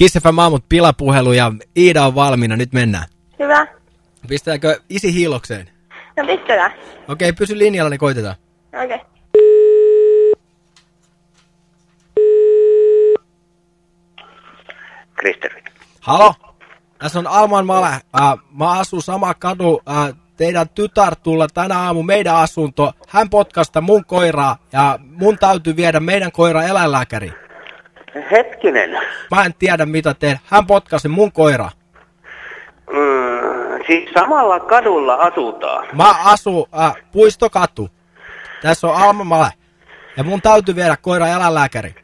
Kissefä maamut pilapuhelu ja Iida on valmiina, nyt mennään. Hyvä. Pistääkö isi hiilokseen? No pistetään. Okei, pysy linjalla, niin koitetaan. Okei. Okay. Kristerin. Halo? Tässä on Alman Male. Äh, mä asun sama kadu. Äh, teidän tytär tulla tänä aamu meidän asunto. Hän potkasta mun koiraa ja mun täytyy viedä meidän koira eläinlääkäri. Hetkinen. Mä en tiedä mitä teen. Hän potkasi mun koira. Mm, siis samalla kadulla asutaan. Mä asun äh, Puistokatu. Tässä on Alma Male. Ja mun täytyy viedä koira eläinlääkäri.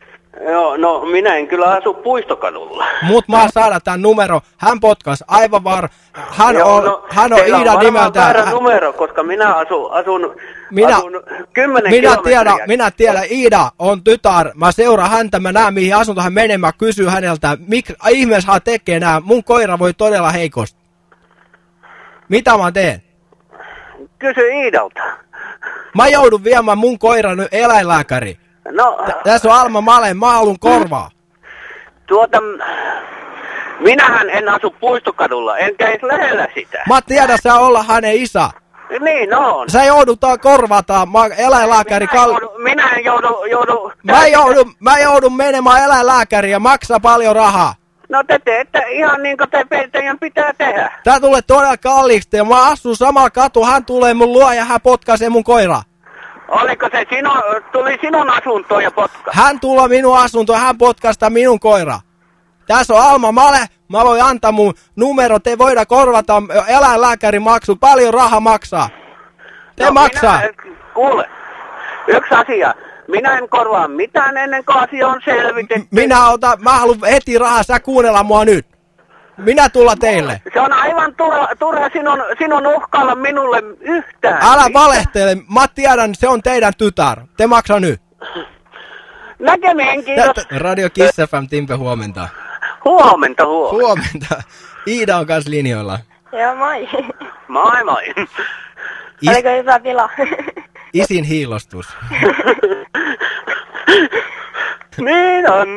Joo, no minä en kyllä asu puistokadulla. Mut mä saada tän numero. Hän potkas aivan var... Hän Joo, on, no, hän on Iida varmaan nimeltään. väärä Hän- numero, koska minä asun, asun, Minä, asun 10 minä tiedän, minä tiedän, Iida on tytär. Mä seuraan häntä, mä näen mihin asunto hän menee, mä kysyn häneltä, miksi ihmeessä hän tekee nää. Mun koira voi todella heikosti. Mitä mä teen? Kysy Iidalta. Mä joudun viemään mun koiran nyt eläinlääkäri. No, Tässä on Alma Male, mä haluun korvaa. tuota, minähän en asu puistokadulla, enkä edes lähellä sitä. Mä tiedän, sä olla hänen isä. Niin on. Sä joudutaan korvata, mä eläinlääkäri minä, kal... joudun, minä en joudu, joudu Mä joudun, mä joudun menemään eläinlääkäriin ja maksaa paljon rahaa. No te teette ihan niin kuin te, teidän pitää tehdä. Tää tulee todella kalliiksi ja mä asun samalla katu, hän tulee mun luo ja hän potkaisee mun koiraa. Oliko se sinu, tuli sinun asuntoon ja potka? Hän tulee minun asuntoon, hän potkasta minun koiraa. Tässä on Alma Male, mä voin antaa mun numero, te voida korvata eläinlääkärin maksu, paljon raha maksaa. Te No, maksaa. Minä, kuule, yksi asia. Minä en korvaa mitään ennen kuin asia on selvitetty. Minä otan, mä haluan heti rahaa, sä kuunnella mua nyt. Minä tulla teille. Se on aivan turha, turha sinun, sinun uhkailla minulle yhtään. Älä valehtele, mä tiedän, se on teidän tytär. Te maksaa nyt. Näkemiin, kiitos. Radio Kiss FM, Timpe, huomenta. Huomenta, huomenta. Huomenta. Iida on kanssa linjoilla. Joo, moi. Moi moi. Is, Oliko hyvä pila? isin hiilostus. niin on.